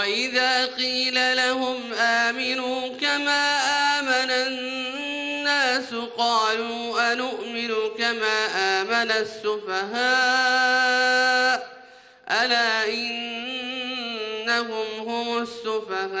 وإذا قيل لهم آمنوا كما آمن الناس قالوا أنؤمن كما آمن السفهاء ألا إنهم هم السفهاء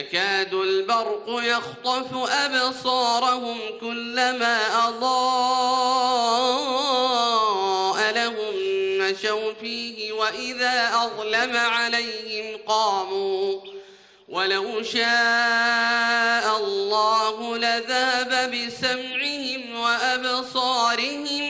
يكاد البرق يخطف أبصارهم كلما أضاء لهم مشوا فيه وإذا أظلم عليهم قاموا ولو شاء الله لذهب بسمعهم وأبصارهم